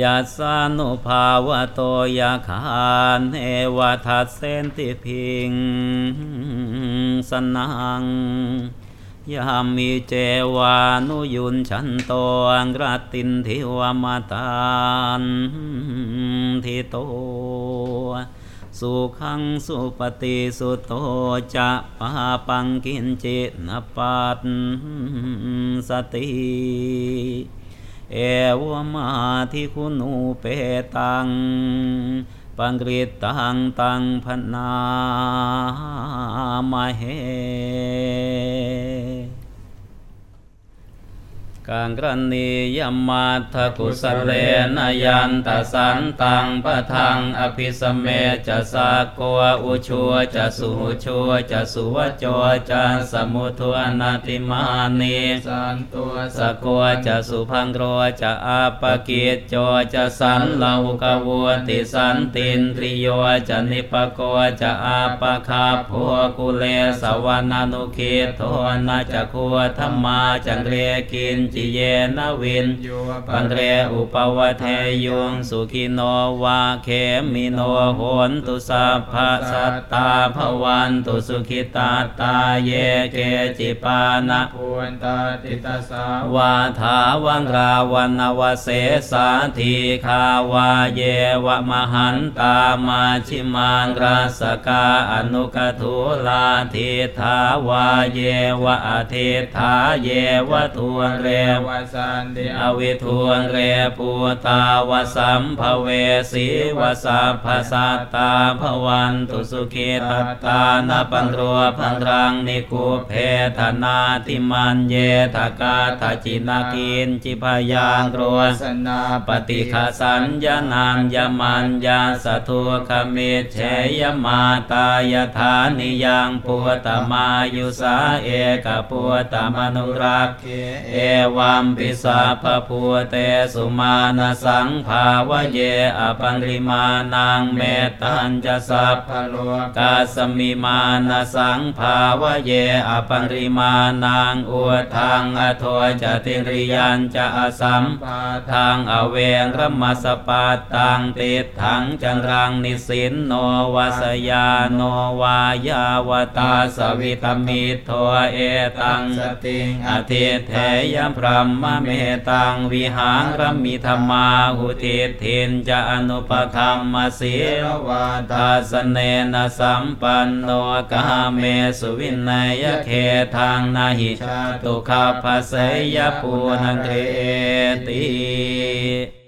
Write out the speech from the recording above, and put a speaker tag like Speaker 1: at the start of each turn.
Speaker 1: ยัสานุภาวะโตยาคานเอวทัสเสนติพิงสนังยามีเจวานุยุนฉันโตอังรตินทิวมาตานทิโต สุขังสุปฏิสุโตจะปาปังกินจินปัตสติ เอวมาทิคุณูเปตัง ปังกฤตตังตังพนามาเห กังกรณียมัตถกุสเลนยันตสันตังปะทังอภิสเมจะสาโกอุชัวจะสุชัวจะสุวจวจะสมุทวนาติมานี
Speaker 2: สันตัว
Speaker 1: สกวจะสุพังโรจะอาปกิจจจะสันลาวกวัวติสันตินทริโยจะนิปโกจะอาปคาผัวกุเลสวานานุคิโทนาจะคัวธรรมาจังเรกินจิเยนวินปังเรอุปวะเทยุงสุขิโนวาเขมิโนโหนตุสัพพสัตตาภวันตุสุขิตาตาเยเกจิปานะ
Speaker 2: ปวนตาติตาสาวา
Speaker 1: ถาวังราวันวเสสาธีคาวาเยวะมหันตามาชิมังราสกาอนุกทุลาทิทาวาเยวะอทิทาเยวะทุวเร
Speaker 2: วสันติ
Speaker 1: อวิทุวเรปูตาวสัมภเวสีวสัพพสัตตาภวันตุสุขิตตานาปังโรพังรังนิคุเพธนาติมันเยทกาทจินากินจิพยางโร
Speaker 2: สนา
Speaker 1: ปฏิฆาสัญญานามยมันยาสทุขมเชยมาตายธานิยังปุตตมายุสาเอกปุตตมนุรัก
Speaker 2: เก
Speaker 1: เอวมปิสาภพูเตสุมาณสังภาวะเยอปังริมานังเมตตัญจะสัพ
Speaker 2: พะโล
Speaker 1: กาสมิมานะสังภาวะเยอปังริมานังอุทังอโทจติริยันจะอสัม
Speaker 2: ปา
Speaker 1: ทางอเวงรมัสปาตังติดถังจังรังนิสินโนวัสยาโนวายาวตาสวิตมิโทเอตัง
Speaker 2: สติง
Speaker 1: อธิเทยพรหมเมตังวิหารรมิธรรมาหุติทินจะอนุปธรรมสี
Speaker 2: เสวา
Speaker 1: ทาสเนนะสัมปันโนกาเมสุวินัยเขทางนาหิชาตุคาภาเสยปูนันเทติ